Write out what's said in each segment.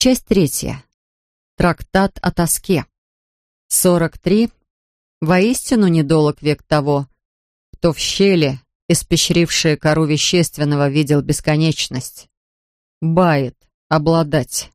Часть третья. Трактат о тоске. 43. Воистину недолог век того, кто в щели, испещрившие кору вещественного, видел бесконечность. Бает, обладать.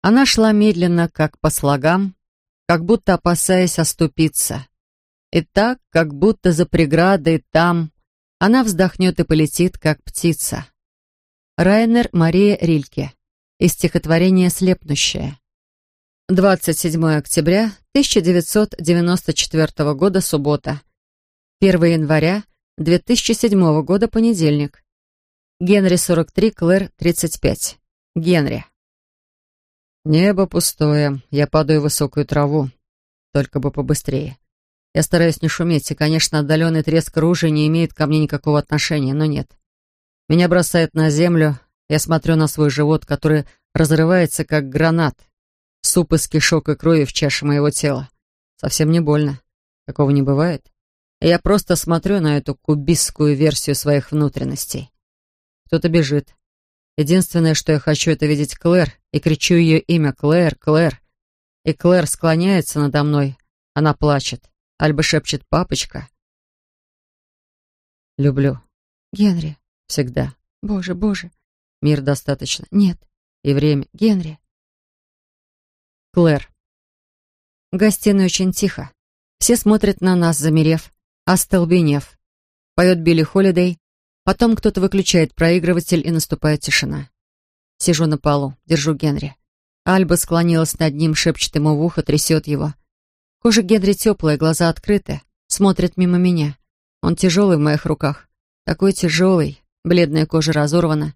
Она шла медленно, как по слогам, как будто опасаясь оступиться. И так, как будто за преградой там, она вздохнет и полетит, как птица. Райнер Мария Рильке. Из стихотворения «Слепнущая». 27 октября 1994 года, суббота. 1 января 2007 года, понедельник. Генри 43, Клэр 35. Генри. Небо пустое, я падаю в высокую траву. Только бы побыстрее. Я стараюсь не шуметь, и, конечно, отдаленный треск оружия не имеет ко мне никакого отношения, но нет. Меня бросает на землю, я смотрю на свой живот, который разрывается, как гранат. Суп из кишок и крови в чаше моего тела. Совсем не больно. Такого не бывает. Я просто смотрю на эту кубистскую версию своих внутренностей. Кто-то бежит. Единственное, что я хочу, это видеть Клэр, и кричу ее имя «Клэр, Клэр». И Клэр склоняется надо мной. Она плачет. Альба шепчет «папочка». Люблю. Генри. Всегда. Боже, боже. Мир достаточно. Нет. И время. Генри. Клэр. В гостиной очень тихо. Все смотрят на нас, замерев, остолбенев. Поет Билли Холидей. Потом кто-то выключает проигрыватель, и наступает тишина. Сижу на полу, держу Генри. Альба склонилась над ним, шепчет ему в ухо, трясет его. Кожа Генри теплая, глаза открыты, смотрит мимо меня. Он тяжелый в моих руках. Такой тяжелый, бледная кожа разорвана.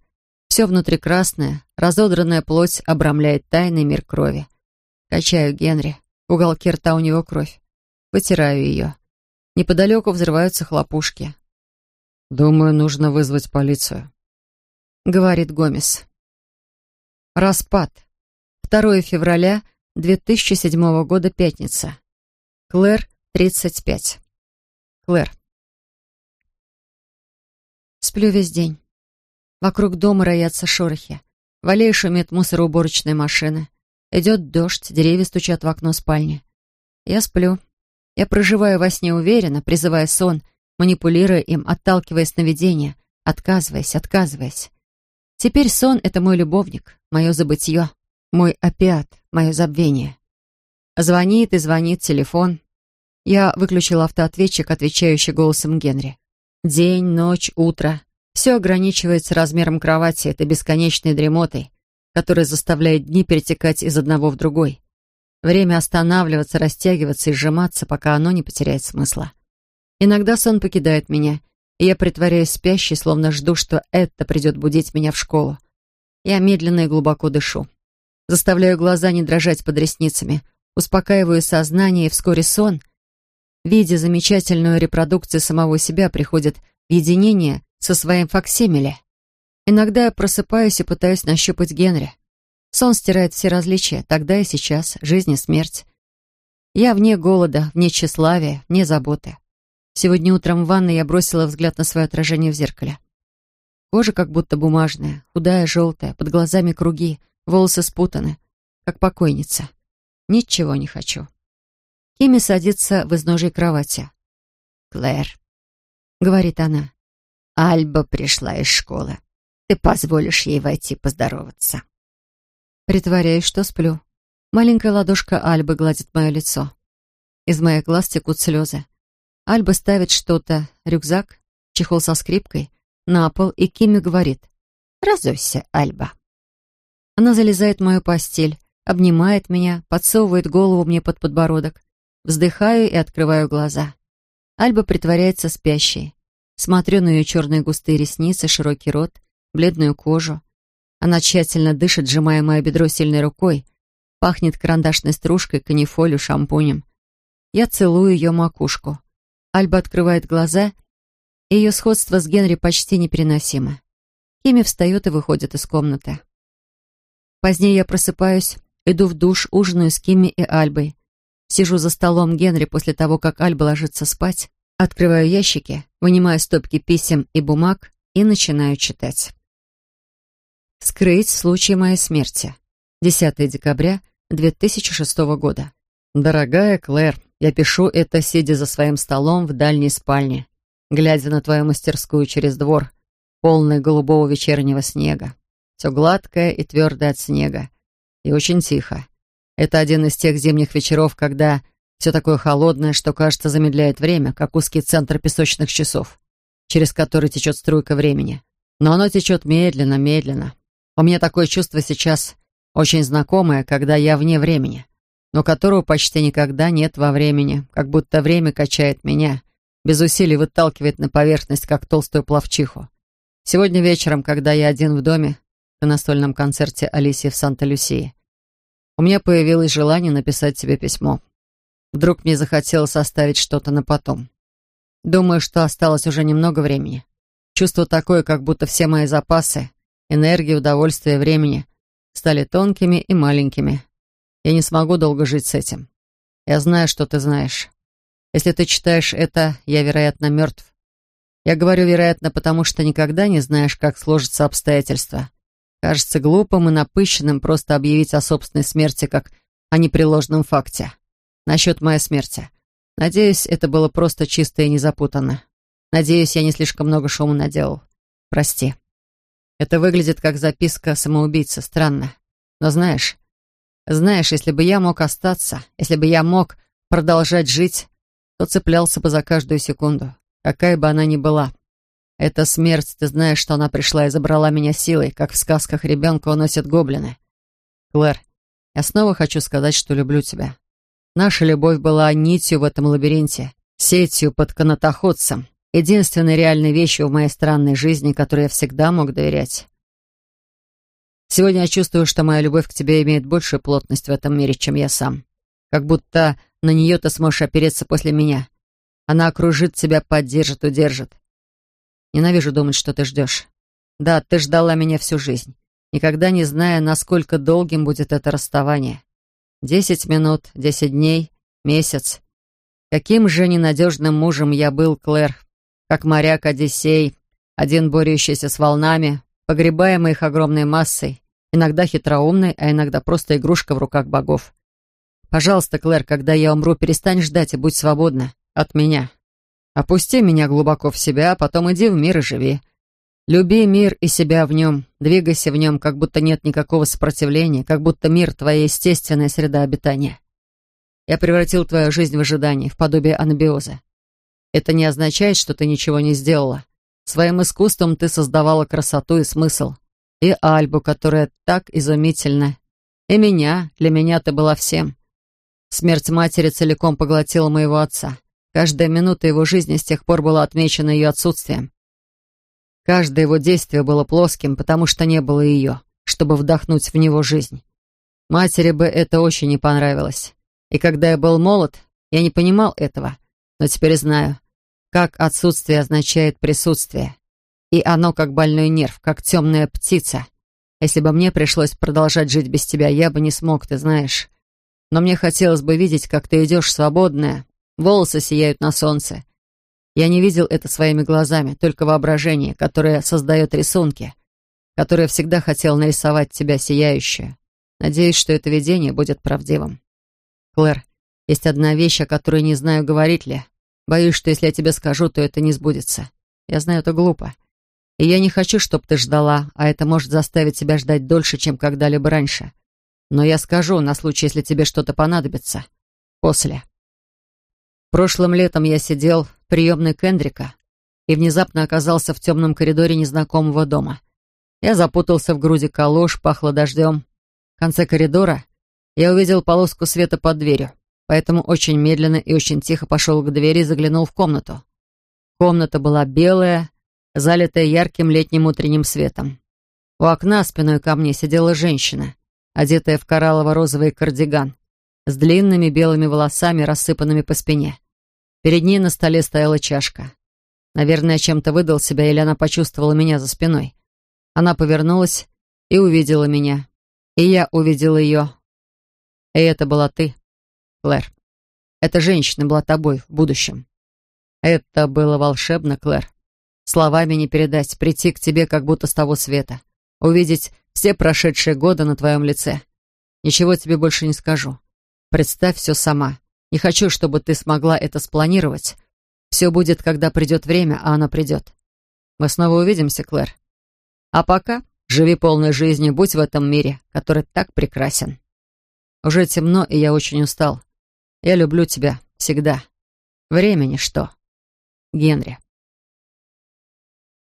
Все внутри красное, разодранная плоть обрамляет тайный мир крови. Качаю Генри. В уголке рта у него кровь. Вытираю ее. Неподалеку взрываются хлопушки. «Думаю, нужно вызвать полицию», — говорит Гомес. Распад. 2 февраля 2007 года, пятница. Клэр, 35. Клэр. Сплю весь день. Вокруг дома роятся шорохи. В аллее шумит мусороуборочная машина. Идет дождь, деревья стучат в окно спальни. Я сплю. Я проживаю во сне уверенно, призывая сон, манипулируя им, отталкивая сновидения, отказываясь, отказываясь. Теперь сон — это мой любовник, мое забытье, мой опиат, мое забвение. Звонит и звонит телефон. Я выключила автоответчик, отвечающий голосом Генри. День, ночь, утро. Все ограничивается размером кровати, этой бесконечной дремотой, которая заставляет дни перетекать из одного в другой. Время останавливаться, растягиваться и сжиматься, пока оно не потеряет смысла. Иногда сон покидает меня, и я притворяюсь спящей, словно жду, что это придет будить меня в школу. Я медленно и глубоко дышу. Заставляю глаза не дрожать под ресницами, успокаиваю сознание, и вскоре сон, видя замечательную репродукцию самого себя, приходит в единение со своим факсимиле. Иногда я просыпаюсь и пытаюсь нащупать Генри. Сон стирает все различия, тогда и сейчас, жизнь и смерть. Я вне голода, вне тщеславия, вне заботы. Сегодня утром в ванной я бросила взгляд на свое отражение в зеркале. Кожа как будто бумажная, худая, желтая, под глазами круги, волосы спутаны, как покойница. Ничего не хочу. Кими садится в изножье кровати. «Клэр», — говорит она, — «Альба пришла из школы. Ты позволишь ей войти поздороваться?» Притворяюсь, что сплю. Маленькая ладошка Альбы гладит мое лицо. Из моих глаз текут слезы. Альба ставит что-то, рюкзак, чехол со скрипкой, на пол, и Кимми говорит «Разуйся, Альба». Она залезает в мою постель, обнимает меня, подсовывает голову мне под подбородок. Вздыхаю и открываю глаза. Альба притворяется спящей. Смотрю на ее черные густые ресницы, широкий рот, бледную кожу. Она тщательно дышит, сжимая мое бедро сильной рукой. Пахнет карандашной стружкой, канифолью, шампунем. Я целую ее макушку. Альба открывает глаза, и ее сходство с Генри почти непереносимо. Кими встает и выходит из комнаты. Позднее я просыпаюсь, иду в душ, ужинаю с Кими и Альбой. Сижу за столом Генри после того, как Альба ложится спать, открываю ящики, вынимаю стопки писем и бумаг и начинаю читать. Скрыть случай моей смерти. 10 декабря 2006 года. «Дорогая Клэр, я пишу это, сидя за своим столом в дальней спальне, глядя на твою мастерскую через двор, полный голубого вечернего снега. Все гладкое и твердое от снега. И очень тихо. Это один из тех зимних вечеров, когда все такое холодное, что, кажется, замедляет время, как узкий центр песочных часов, через который течет струйка времени. Но оно течет медленно, медленно. У меня такое чувство сейчас очень знакомое, когда я вне времени, но которого почти никогда нет во времени, как будто время качает меня, без усилий выталкивает на поверхность, как толстую плавчиху. Сегодня вечером, когда я один в доме, на настольном концерте Алисии в Санта-Люсии, у меня появилось желание написать тебе письмо. Вдруг мне захотелось оставить что-то на потом. Думаю, что осталось уже немного времени. Чувство такое, как будто все мои запасы, энергии, удовольствия, времени стали тонкими и маленькими. Я не смогу долго жить с этим. Я знаю, что ты знаешь. Если ты читаешь это, я, вероятно, мертв. Я говорю «вероятно», потому что никогда не знаешь, как сложатся обстоятельства. Кажется глупым и напыщенным просто объявить о собственной смерти как о непреложном факте. Насчет моей смерти. Надеюсь, это было просто чисто и незапутанно. Надеюсь, я не слишком много шума наделал. Прости. Это выглядит как записка самоубийцы. Странно. Но знаешь, знаешь, если бы я мог остаться, если бы я мог продолжать жить, то цеплялся бы за каждую секунду, какая бы она ни была. Эта смерть, ты знаешь, что она пришла и забрала меня силой, как в сказках ребенка уносят гоблины. Клэр, я снова хочу сказать, что люблю тебя. Наша любовь была нитью в этом лабиринте, сетью под канатоходцем, единственной реальной вещью в моей странной жизни, которой я всегда мог доверять. Сегодня я чувствую, что моя любовь к тебе имеет большую плотность в этом мире, чем я сам. Как будто на нее ты сможешь опереться после меня. Она окружит тебя, поддержит, удержит. Ненавижу думать, что ты ждешь. Да, ты ждала меня всю жизнь, никогда не зная, насколько долгим будет это расставание. Десять минут, десять дней, месяц. Каким же ненадежным мужем я был, Клэр, как моряк Одиссей, один борющийся с волнами, погребаемый их огромной массой, иногда хитроумной, а иногда просто игрушка в руках богов. Пожалуйста, Клэр, когда я умру, перестань ждать и будь свободна от меня. Опусти меня глубоко в себя, а потом иди в мир и живи. Люби мир и себя в нем, двигайся в нем, как будто нет никакого сопротивления, как будто мир — твоя естественная среда обитания. Я превратил твою жизнь в ожидание, в подобие анабиоза. Это не означает, что ты ничего не сделала. Своим искусством ты создавала красоту и смысл. И Альбу, которая так изумительна. И меня, для меня ты была всем. Смерть матери целиком поглотила моего отца. Каждая минута его жизни с тех пор была отмечена ее отсутствием. Каждое его действие было плоским, потому что не было ее, чтобы вдохнуть в него жизнь. Матери бы это очень не понравилось. И когда я был молод, я не понимал этого, но теперь знаю, как отсутствие означает присутствие. И оно как больной нерв, как темная птица. Если бы мне пришлось продолжать жить без тебя, я бы не смог, ты знаешь. Но мне хотелось бы видеть, как ты идешь свободная, волосы сияют на солнце. Я не видел это своими глазами, только воображение, которое создает рисунки, которое всегда хотел нарисовать тебя сияющую. Надеюсь, что это видение будет правдивым. Клэр, есть одна вещь, о которой не знаю, говорить ли. Боюсь, что если я тебе скажу, то это не сбудется. Я знаю, это глупо. И я не хочу, чтобы ты ждала, а это может заставить тебя ждать дольше, чем когда-либо раньше. Но я скажу на случай, если тебе что-то понадобится. После. Прошлым летом я сидел приемной Кендрика и внезапно оказался в темном коридоре незнакомого дома. Я запутался в груди калош, пахло дождем. В конце коридора я увидел полоску света под дверью, поэтому очень медленно и очень тихо пошел к двери и заглянул в комнату. Комната была белая, залитая ярким летним утренним светом. У окна спиной ко мне сидела женщина одетая в кораллово-розовый кардиган, с длинными белыми волосами, рассыпанными по спине. Перед ней на столе стояла чашка. Наверное, чем-то выдал себя, или она почувствовала меня за спиной. Она повернулась и увидела меня. И я увидел ее. И это была ты, Клэр. Эта женщина была тобой в будущем. Это было волшебно, Клэр. Словами не передать, прийти к тебе как будто с того света. Увидеть все прошедшие годы на твоем лице. Ничего тебе больше не скажу. Представь все сама. Не хочу, чтобы ты смогла это спланировать. Все будет, когда придет время, а оно придет. Мы снова увидимся, Клэр. А пока живи полной жизнью, будь в этом мире, который так прекрасен. Уже темно, и я очень устал. Я люблю тебя всегда. Времени что? Генри.